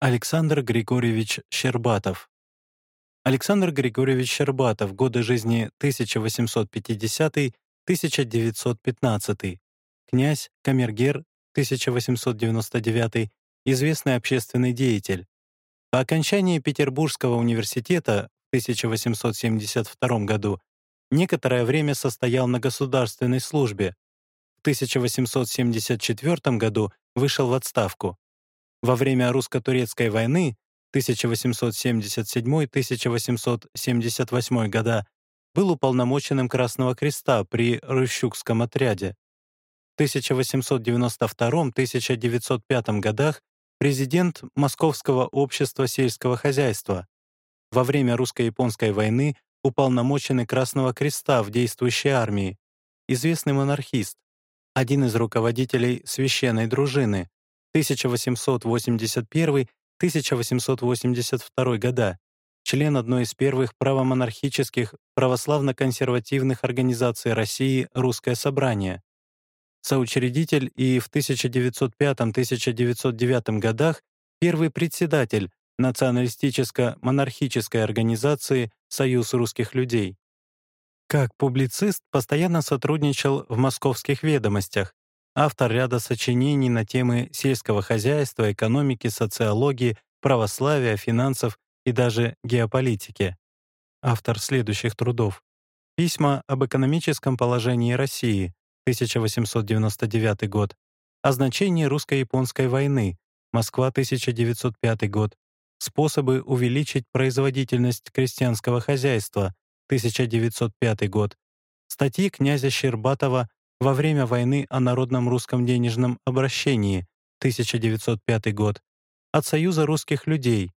Александр Григорьевич Щербатов. Александр Григорьевич Щербатов. Годы жизни 1850-1915. Князь, камергер, 1899. Известный общественный деятель. По окончании Петербургского университета в 1872 году некоторое время состоял на государственной службе. В 1874 году вышел в отставку. Во время русско-турецкой войны 1877-1878 года был уполномоченным Красного Креста при Рыщукском отряде. В 1892-1905 годах президент Московского общества сельского хозяйства. Во время русско-японской войны уполномоченный Красного Креста в действующей армии, известный монархист, один из руководителей священной дружины, 1881-1882 года, член одной из первых правомонархических православно-консервативных организаций России «Русское собрание», соучредитель и в 1905-1909 годах первый председатель националистическо-монархической организации «Союз русских людей». Как публицист постоянно сотрудничал в «Московских ведомостях», автор ряда сочинений на темы сельского хозяйства, экономики, социологии, православия, финансов и даже геополитики. Автор следующих трудов. Письма об экономическом положении России, 1899 год. О значении русско-японской войны, Москва, 1905 год. Способы увеличить производительность крестьянского хозяйства, 1905 год. Статьи князя Щербатова во время войны о народном русском денежном обращении 1905 год от Союза русских людей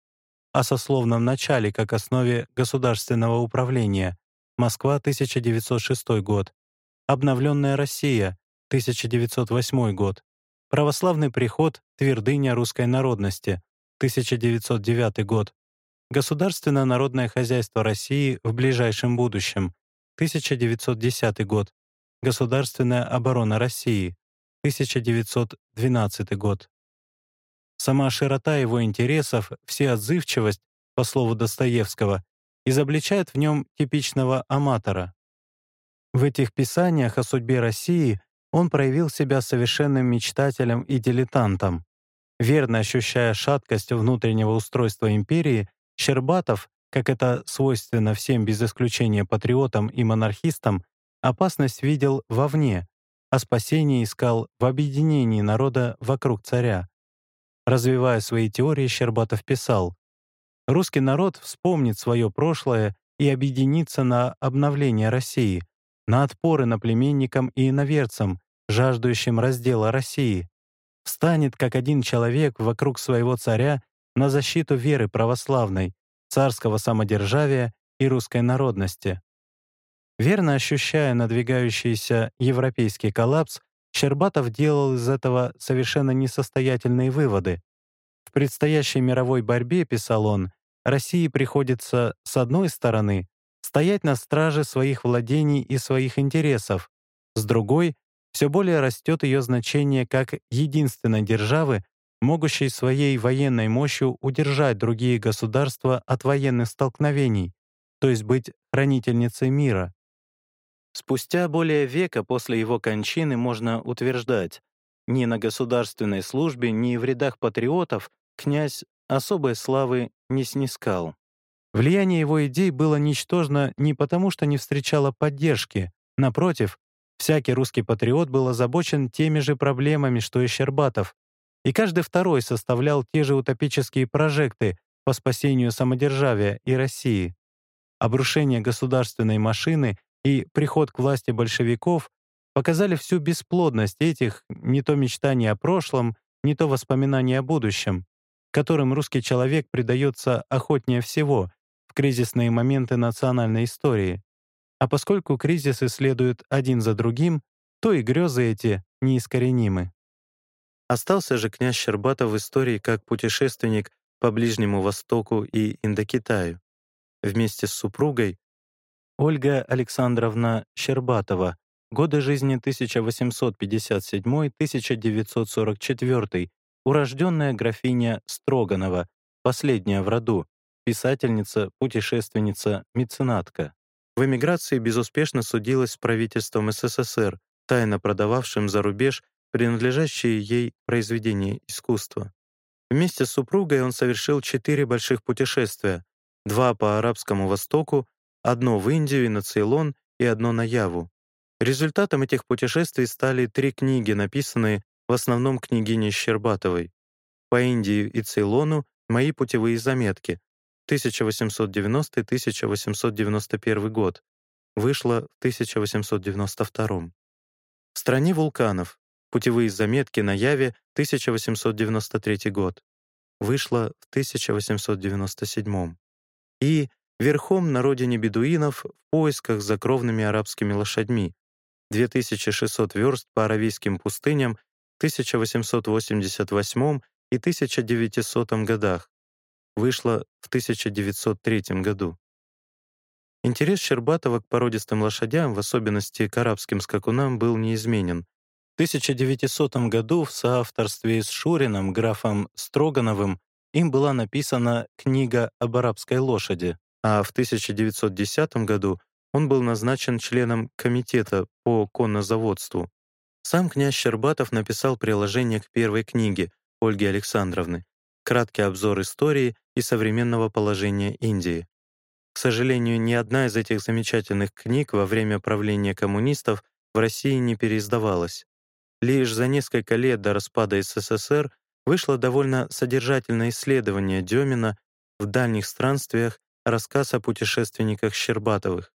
о сословном начале как основе государственного управления Москва 1906 год Обновленная Россия 1908 год Православный приход Твердыня русской народности 1909 год Государственное народное хозяйство России в ближайшем будущем 1910 год Государственная оборона России, 1912 год. Сама широта его интересов, всеотзывчивость, по слову Достоевского, изобличает в нем типичного аматора. В этих писаниях о судьбе России он проявил себя совершенным мечтателем и дилетантом. Верно ощущая шаткость внутреннего устройства империи, Щербатов, как это свойственно всем без исключения патриотам и монархистам, Опасность видел вовне, а спасение искал в объединении народа вокруг царя. Развивая свои теории, Щербатов писал, «Русский народ вспомнит свое прошлое и объединится на обновление России, на отпоры наплеменникам и иноверцам, жаждущим раздела России. Встанет как один человек вокруг своего царя на защиту веры православной, царского самодержавия и русской народности. Верно ощущая надвигающийся европейский коллапс, Щербатов делал из этого совершенно несостоятельные выводы. В предстоящей мировой борьбе, писал он, России приходится, с одной стороны, стоять на страже своих владений и своих интересов, с другой — все более растет ее значение как единственной державы, могущей своей военной мощью удержать другие государства от военных столкновений, то есть быть хранительницей мира. Спустя более века после его кончины можно утверждать, ни на государственной службе, ни в рядах патриотов князь особой славы не снискал. Влияние его идей было ничтожно не потому, что не встречало поддержки. Напротив, всякий русский патриот был озабочен теми же проблемами, что и Щербатов, и каждый второй составлял те же утопические прожекты по спасению самодержавия и России. Обрушение государственной машины и приход к власти большевиков показали всю бесплодность этих не то мечтаний о прошлом, не то воспоминаний о будущем, которым русский человек предается охотнее всего в кризисные моменты национальной истории. А поскольку кризисы следуют один за другим, то и грезы эти неискоренимы. Остался же князь Щербатов в истории как путешественник по Ближнему Востоку и Индокитаю. Вместе с супругой Ольга Александровна Щербатова. Годы жизни 1857-1944. урожденная графиня Строганова, последняя в роду, писательница, путешественница, меценатка. В эмиграции безуспешно судилась с правительством СССР, тайно продававшим за рубеж принадлежащие ей произведения искусства. Вместе с супругой он совершил четыре больших путешествия, два по Арабскому Востоку, одно в Индию и на Цейлон и одно на Яву. Результатом этих путешествий стали три книги, написанные в основном княгиней Щербатовой. По Индии и Цейлону «Мои путевые заметки» 1890-1891 год, вышла в 1892. В «Стране вулканов» Путевые заметки на Яве, 1893 год. Вышла в 1897. И «Верхом на родине бедуинов в поисках за кровными арабскими лошадьми», 2600 верст по аравийским пустыням в 1888 и 1900 годах. Вышла в 1903 году. Интерес Щербатова к породистым лошадям, в особенности к арабским скакунам, был неизменен. 1900 году в соавторстве с Шурином, графом Строгановым, им была написана книга об арабской лошади, а в 1910 году он был назначен членом комитета по коннозаводству. Сам князь Щербатов написал приложение к первой книге Ольги Александровны «Краткий обзор истории и современного положения Индии». К сожалению, ни одна из этих замечательных книг во время правления коммунистов в России не переиздавалась. Лишь за несколько лет до распада СССР вышло довольно содержательное исследование Демина в «Дальних странствиях. Рассказ о путешественниках Щербатовых».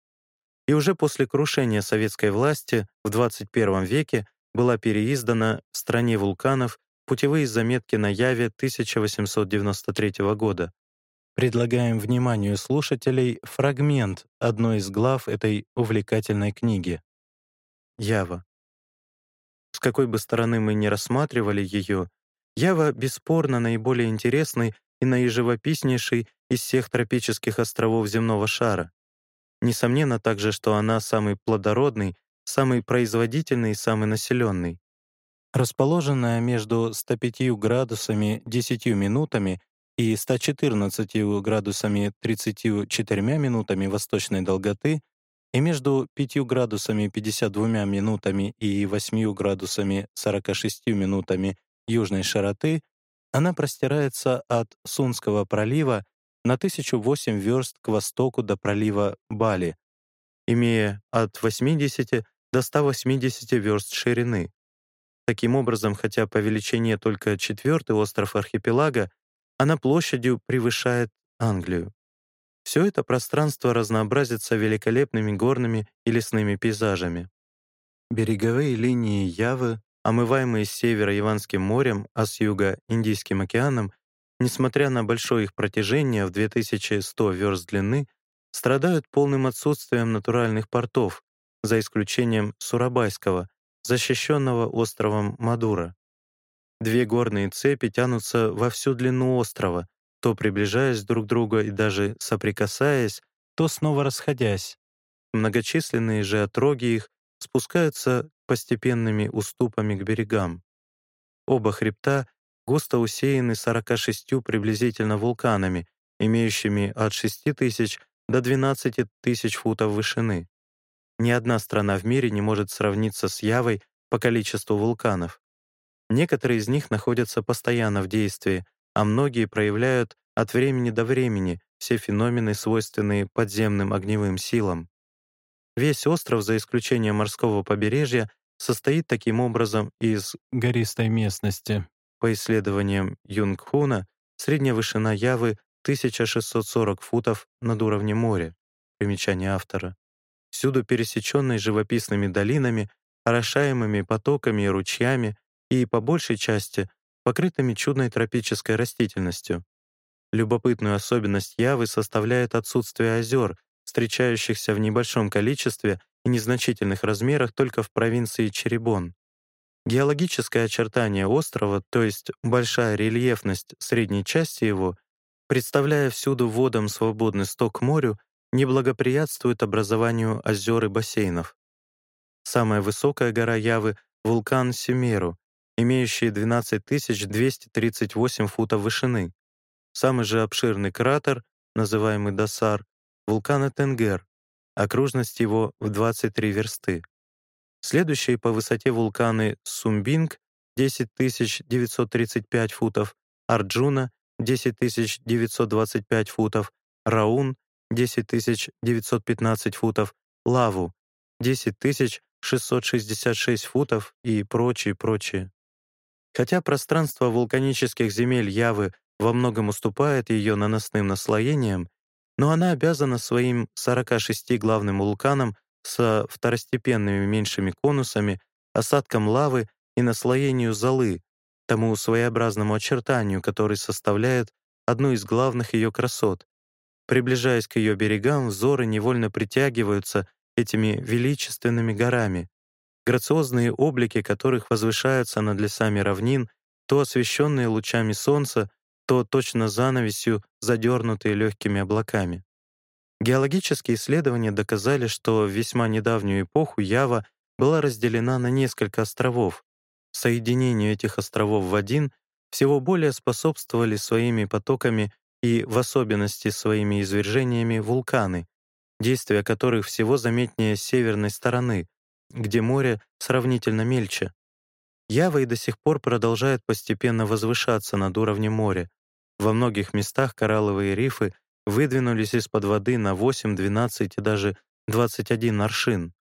И уже после крушения советской власти в 21 веке была переиздана в «Стране вулканов» путевые заметки на Яве 1893 года. Предлагаем вниманию слушателей фрагмент одной из глав этой увлекательной книги. Ява. С какой бы стороны мы ни рассматривали ее, Ява бесспорно наиболее интересный и наиживописнейший из всех тропических островов земного шара. Несомненно также, что она самый плодородный, самый производительный и самый населенный. Расположенная между 105 градусами 10 минутами и 114 градусами 34 минутами восточной долготы, и между 5 градусами 52 минутами и 8 градусами 46 минутами южной широты она простирается от Сунского пролива на 1008 верст к востоку до пролива Бали, имея от 80 до 180 верст ширины. Таким образом, хотя по величине только четвертый остров архипелага, она площадью превышает Англию. Все это пространство разнообразится великолепными горными и лесными пейзажами. Береговые линии Явы, омываемые с севера Яванским морем, а с юга — Индийским океаном, несмотря на большое их протяжение в 2100 верст длины, страдают полным отсутствием натуральных портов, за исключением Сурабайского, защищенного островом Мадура. Две горные цепи тянутся во всю длину острова, то приближаясь друг к другу и даже соприкасаясь, то снова расходясь. Многочисленные же отроги их спускаются постепенными уступами к берегам. Оба хребта густо усеяны 46 приблизительно вулканами, имеющими от 6 тысяч до 12 тысяч футов вышины. Ни одна страна в мире не может сравниться с Явой по количеству вулканов. Некоторые из них находятся постоянно в действии, а многие проявляют от времени до времени все феномены, свойственные подземным огневым силам. Весь остров, за исключением морского побережья, состоит таким образом из гористой местности. По исследованиям Юнгхуна, средняя вышина Явы 1640 футов над уровнем моря. Примечание автора. Всюду пересеченной живописными долинами, орошаемыми потоками и ручьями, и, по большей части, покрытыми чудной тропической растительностью. Любопытную особенность Явы составляет отсутствие озер, встречающихся в небольшом количестве и незначительных размерах только в провинции Черебон. Геологическое очертание острова, то есть большая рельефность средней части его, представляя всюду водам свободный сток морю, не благоприятствует образованию озер и бассейнов. Самая высокая гора Явы — вулкан Семеру, имеющие 12 238 футов вышины. Самый же обширный кратер, называемый Досар, вулкана Тенгер, окружность его в 23 версты. Следующие по высоте вулканы Сумбинг 10 935 футов, Арджуна 10 925 футов, Раун 10 915 футов, Лаву 10 666 футов и прочее, прочее. Хотя пространство вулканических земель Явы во многом уступает ее наносным наслоениям, но она обязана своим 46 главным вулканам со второстепенными меньшими конусами, осадком лавы и наслоению золы, тому своеобразному очертанию, который составляет одну из главных ее красот. Приближаясь к ее берегам, взоры невольно притягиваются этими величественными горами, грациозные облики которых возвышаются над лесами равнин, то освещенные лучами солнца, то точно занавесью, задернутые легкими облаками. Геологические исследования доказали, что в весьма недавнюю эпоху Ява была разделена на несколько островов. Соединению этих островов в один всего более способствовали своими потоками и в особенности своими извержениями вулканы, действия которых всего заметнее с северной стороны, где море сравнительно мельче. Ява и до сих пор продолжает постепенно возвышаться над уровнем моря, во многих местах коралловые рифы выдвинулись из-под воды на 8, 12 и даже 21 аршин.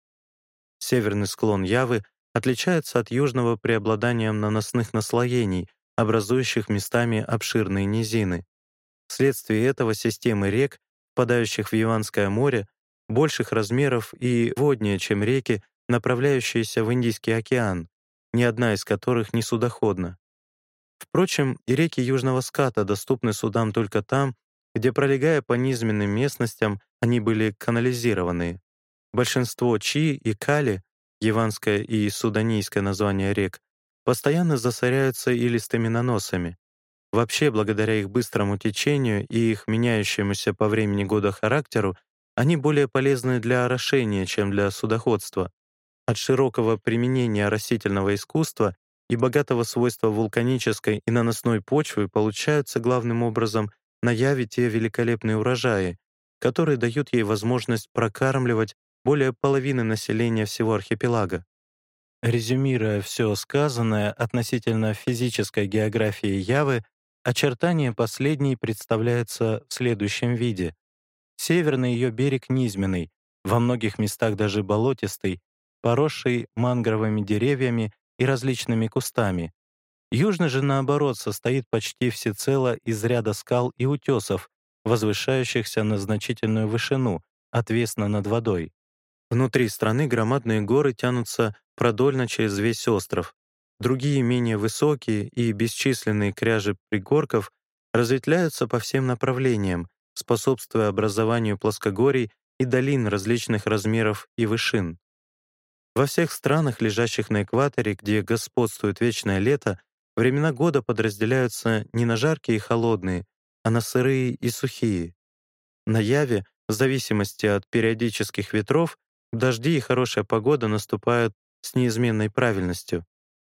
Северный склон Явы отличается от южного преобладанием наносных наслоений, образующих местами обширные низины. Вследствие этого системы рек, впадающих в Яванское море, больших размеров и воднее, чем реки, направляющиеся в Индийский океан, ни одна из которых не судоходна. Впрочем, и реки Южного Ската доступны судам только там, где, пролегая по низменным местностям, они были канализированы. Большинство Чи и Кали, яванское и суданийское название рек, постоянно засоряются илистыми наносами. Вообще, благодаря их быстрому течению и их меняющемуся по времени года характеру, они более полезны для орошения, чем для судоходства. От широкого применения растительного искусства и богатого свойства вулканической и наносной почвы получаются главным образом на Яве те великолепные урожаи, которые дают ей возможность прокармливать более половины населения всего архипелага. Резюмируя все сказанное относительно физической географии Явы, очертания последней представляются в следующем виде. Северный ее берег низменный, во многих местах даже болотистый, поросший мангровыми деревьями и различными кустами. Южный же, наоборот, состоит почти всецело из ряда скал и утесов, возвышающихся на значительную вышину, отвесно над водой. Внутри страны громадные горы тянутся продольно через весь остров. Другие, менее высокие и бесчисленные кряжи пригорков разветвляются по всем направлениям, способствуя образованию плоскогорий и долин различных размеров и вышин. Во всех странах, лежащих на экваторе, где господствует вечное лето, времена года подразделяются не на жаркие и холодные, а на сырые и сухие. На Яве, в зависимости от периодических ветров, дожди и хорошая погода наступают с неизменной правильностью.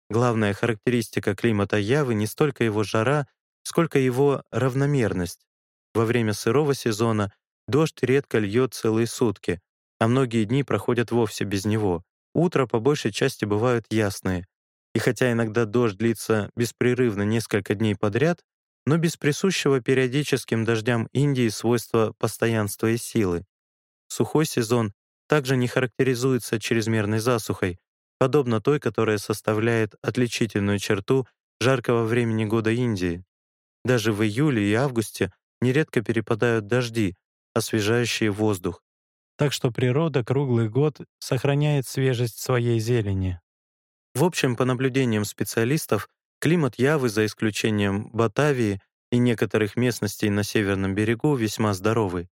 Главная характеристика климата Явы не столько его жара, сколько его равномерность. Во время сырого сезона дождь редко льет целые сутки, а многие дни проходят вовсе без него. Утро по большей части бывают ясные, и хотя иногда дождь длится беспрерывно несколько дней подряд, но без присущего периодическим дождям Индии свойства постоянства и силы. Сухой сезон также не характеризуется чрезмерной засухой, подобно той, которая составляет отличительную черту жаркого времени года Индии. Даже в июле и августе нередко перепадают дожди, освежающие воздух, так что природа круглый год сохраняет свежесть своей зелени. В общем, по наблюдениям специалистов, климат Явы, за исключением Батавии и некоторых местностей на северном берегу, весьма здоровый.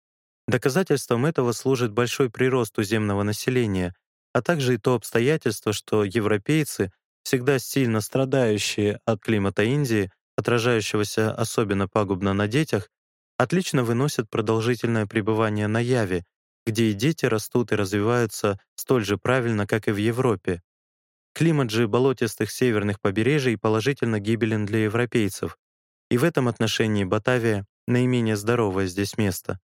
Доказательством этого служит большой прирост туземного населения, а также и то обстоятельство, что европейцы, всегда сильно страдающие от климата Индии, отражающегося особенно пагубно на детях, отлично выносят продолжительное пребывание на Яве где и дети растут и развиваются столь же правильно, как и в Европе. Климат же болотистых северных побережий положительно гибелен для европейцев, и в этом отношении Батавия — наименее здоровое здесь место.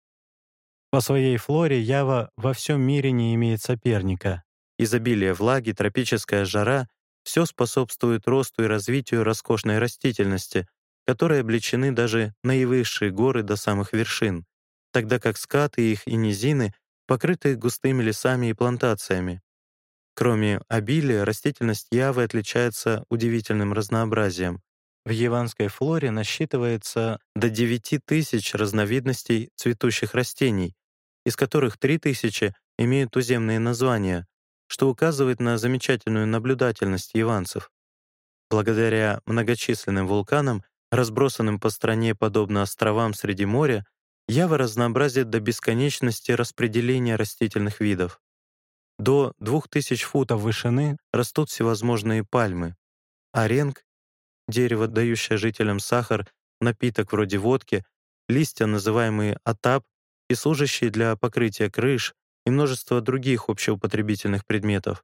По своей флоре Ява во всем мире не имеет соперника. Изобилие влаги, тропическая жара — все способствует росту и развитию роскошной растительности, которые облечены даже наивысшие горы до самых вершин, тогда как скаты их и низины покрыты густыми лесами и плантациями. Кроме обилия, растительность Явы отличается удивительным разнообразием. В яванской флоре насчитывается до 9 тысяч разновидностей цветущих растений, из которых 3 тысячи имеют туземные названия, что указывает на замечательную наблюдательность яванцев. Благодаря многочисленным вулканам, разбросанным по стране подобно островам среди моря, Ява разнообразит до бесконечности распределения растительных видов. До 2000 футов вышины растут всевозможные пальмы. Оренг — дерево, дающее жителям сахар, напиток вроде водки, листья, называемые атап, и служащие для покрытия крыш, и множество других общеупотребительных предметов.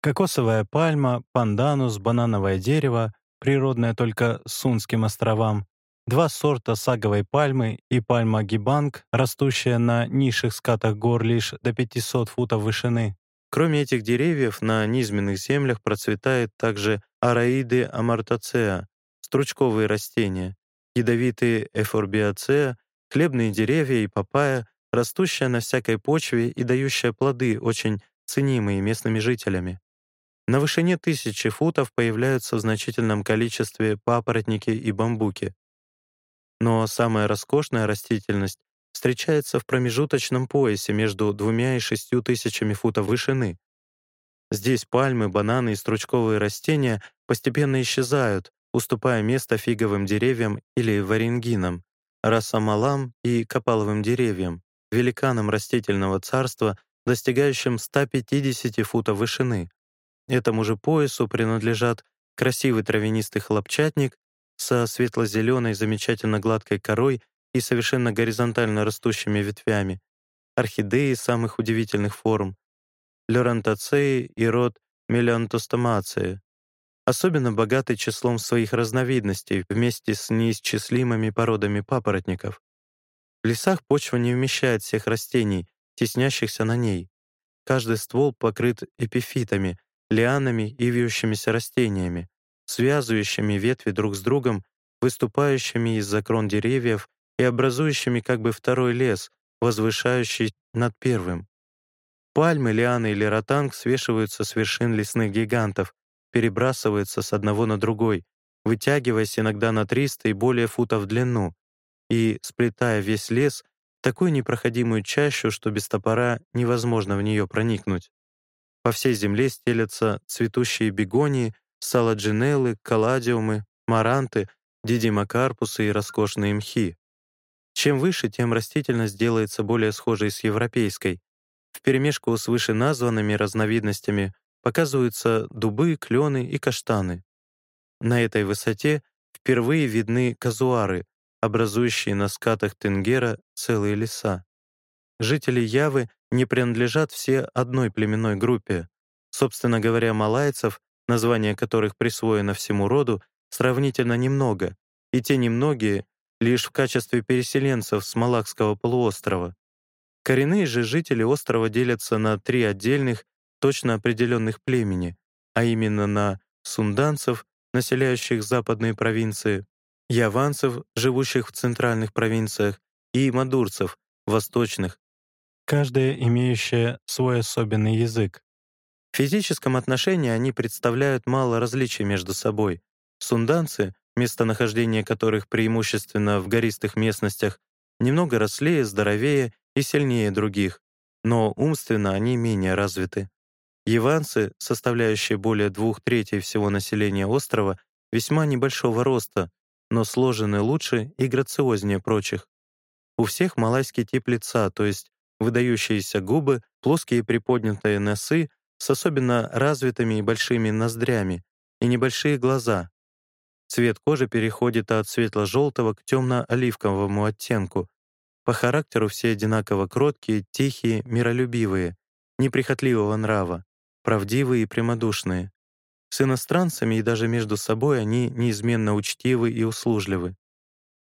Кокосовая пальма, панданус, банановое дерево, природное только Сунским островам, два сорта саговой пальмы и пальма гибанг, растущая на низших скатах гор лишь до 500 футов вышины. Кроме этих деревьев, на низменных землях процветает также араиды амартацеа, стручковые растения, ядовитые эфорбиацеа, хлебные деревья и папайя, растущая на всякой почве и дающая плоды, очень ценимые местными жителями. На вышине тысячи футов появляются в значительном количестве папоротники и бамбуки. Но самая роскошная растительность встречается в промежуточном поясе между двумя и шестью тысячами футов вышины. Здесь пальмы, бананы и стручковые растения постепенно исчезают, уступая место фиговым деревьям или варенгинам, росомалам и копаловым деревьям, великанам растительного царства, достигающим 150 футов вышины. Этому же поясу принадлежат красивый травянистый хлопчатник со светло-зеленой замечательно гладкой корой и совершенно горизонтально растущими ветвями, орхидеи самых удивительных форм, лорантацеи и род мелиантостомации, особенно богатый числом своих разновидностей вместе с неисчислимыми породами папоротников. В лесах почва не вмещает всех растений, теснящихся на ней. Каждый ствол покрыт эпифитами, лианами и вьющимися растениями, связывающими ветви друг с другом, выступающими из-за крон деревьев и образующими как бы второй лес, возвышающий над первым. Пальмы, лианы или ротанг свешиваются с вершин лесных гигантов, перебрасываются с одного на другой, вытягиваясь иногда на 300 и более футов в длину, и, сплетая весь лес, такую непроходимую чащу, что без топора невозможно в нее проникнуть. По всей земле стелятся цветущие бегонии, саладжинеллы, каладиумы, маранты, дидимокарпусы и роскошные мхи. Чем выше, тем растительность делается более схожей с европейской. Вперемешку с вышеназванными разновидностями показываются дубы, клены и каштаны. На этой высоте впервые видны казуары, образующие на скатах Тенгера целые леса. Жители Явы не принадлежат все одной племенной группе. Собственно говоря, малайцев, название которых присвоено всему роду, сравнительно немного, и те немногие лишь в качестве переселенцев с Малакского полуострова. Коренные же жители острова делятся на три отдельных, точно определенных племени, а именно на сунданцев, населяющих западные провинции, яванцев, живущих в центральных провинциях, и мадурцев, восточных, каждая имеющая свой особенный язык. В физическом отношении они представляют мало различий между собой. Сунданцы, местонахождение которых преимущественно в гористых местностях, немного рослее, здоровее и сильнее других, но умственно они менее развиты. Яванцы, составляющие более двух третей всего населения острова, весьма небольшого роста, но сложены лучше и грациознее прочих. У всех малайский тип лица, то есть выдающиеся губы, плоские приподнятые носы с особенно развитыми и большими ноздрями и небольшие глаза, Цвет кожи переходит от светло-желтого к темно-оливковому оттенку. По характеру все одинаково кроткие, тихие, миролюбивые, неприхотливого нрава, правдивые и прямодушные. С иностранцами и даже между собой они неизменно учтивы и услужливы.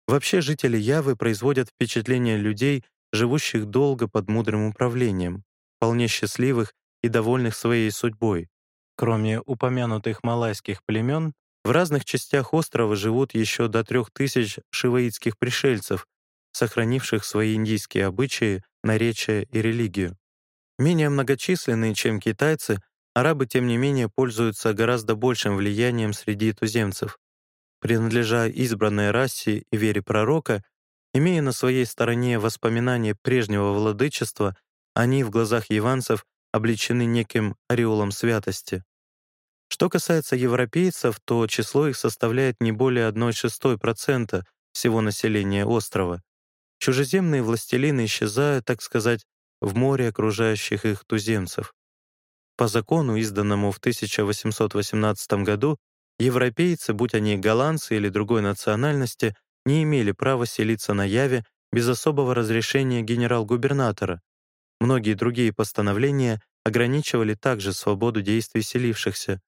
Вообще жители Явы производят впечатление людей, живущих долго под мудрым управлением, вполне счастливых и довольных своей судьбой. Кроме упомянутых малайских племен, в разных частях острова живут еще до трех тысяч шиваитских пришельцев, сохранивших свои индийские обычаи, наречия и религию. Менее многочисленные, чем китайцы, арабы, тем не менее, пользуются гораздо большим влиянием среди туземцев. Принадлежа избранной расе и вере пророка, имея на своей стороне воспоминания прежнего владычества, они в глазах яванцев обличены неким ореолом святости. Что касается европейцев, то число их составляет не более 1,6% всего населения острова. Чужеземные властелины исчезают, так сказать, в море окружающих их туземцев. По закону, изданному в 1818 году, европейцы, будь они голландцы или другой национальности, не имели права селиться на Яве без особого разрешения генерал-губернатора. Многие другие постановления ограничивали также свободу действий селившихся.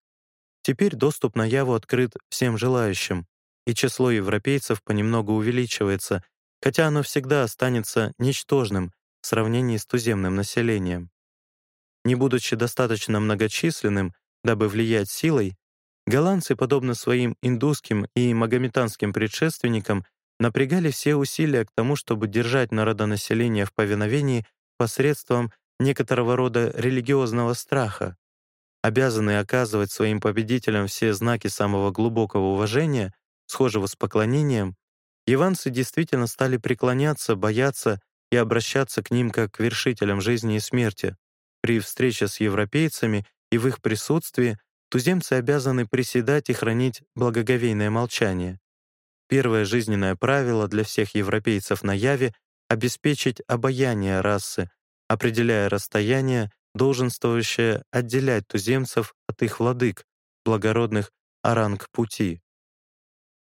Теперь доступ на Яву открыт всем желающим, и число европейцев понемногу увеличивается, хотя оно всегда останется ничтожным в сравнении с туземным населением. Не будучи достаточно многочисленным, дабы влиять силой, голландцы, подобно своим индусским и магометанским предшественникам, напрягали все усилия к тому, чтобы держать народонаселение в повиновении посредством некоторого рода религиозного страха обязанные оказывать своим победителям все знаки самого глубокого уважения, схожего с поклонением, иванцы действительно стали преклоняться, бояться и обращаться к ним как к вершителям жизни и смерти. При встрече с европейцами и в их присутствии туземцы обязаны приседать и хранить благоговейное молчание. Первое жизненное правило для всех европейцев на Яве — обеспечить обаяние расы, определяя расстояние долженствующая отделять туземцев от их владык, благородных аранг-пути.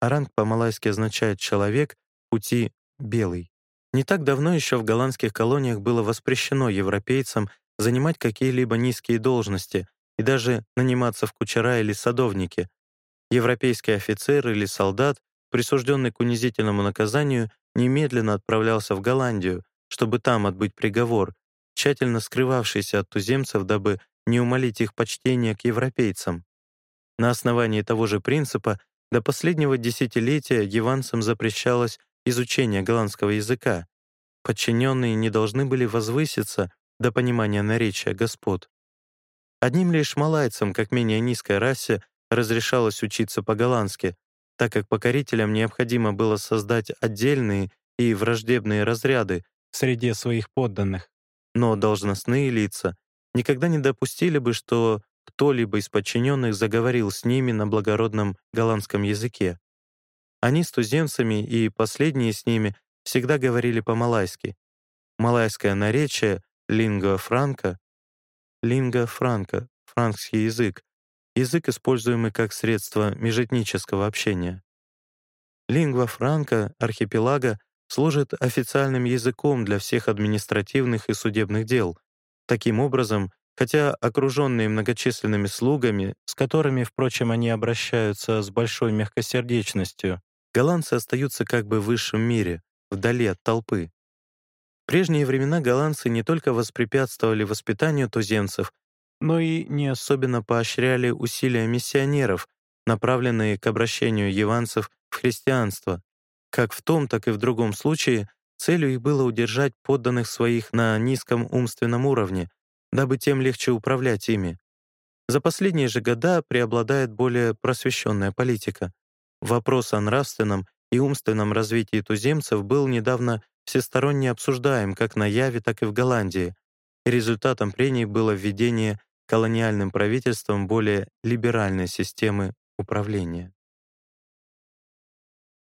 Аранг по-малайски означает «человек», пути — «белый». Не так давно еще в голландских колониях было воспрещено европейцам занимать какие-либо низкие должности и даже наниматься в кучера или садовники. Европейский офицер или солдат, присужденный к унизительному наказанию, немедленно отправлялся в Голландию, чтобы там отбыть приговор, тщательно скрывавшийся от туземцев, дабы не умолить их почтения к европейцам. На основании того же принципа до последнего десятилетия яванцам запрещалось изучение голландского языка. Подчиненные не должны были возвыситься до понимания наречия господ. Одним лишь малайцам, как менее низкой расе, разрешалось учиться по-голландски, так как покорителям необходимо было создать отдельные и враждебные разряды среди своих подданных но должностные лица никогда не допустили бы, что кто-либо из подчиненных заговорил с ними на благородном голландском языке. Они с туземцами и последние с ними всегда говорили по-малайски. Малайское наречие — лингва франка, лингва франка, франкский язык, язык, используемый как средство межэтнического общения. Лингва франка архипелага служит официальным языком для всех административных и судебных дел. Таким образом, хотя окруженные многочисленными слугами, с которыми, впрочем, они обращаются с большой мягкосердечностью, голландцы остаются как бы в высшем мире, вдали от толпы. В прежние времена голландцы не только воспрепятствовали воспитанию туземцев, но и не особенно поощряли усилия миссионеров, направленные к обращению яванцев в христианство, как в том, так и в другом случае целью их было удержать подданных своих на низком умственном уровне, дабы тем легче управлять ими. За последние же года преобладает более просвещенная политика. Вопрос о нравственном и умственном развитии туземцев был недавно всесторонне обсуждаем как на Яве, так и в Голландии, результатом прений было введение колониальным правительством более либеральной системы управления.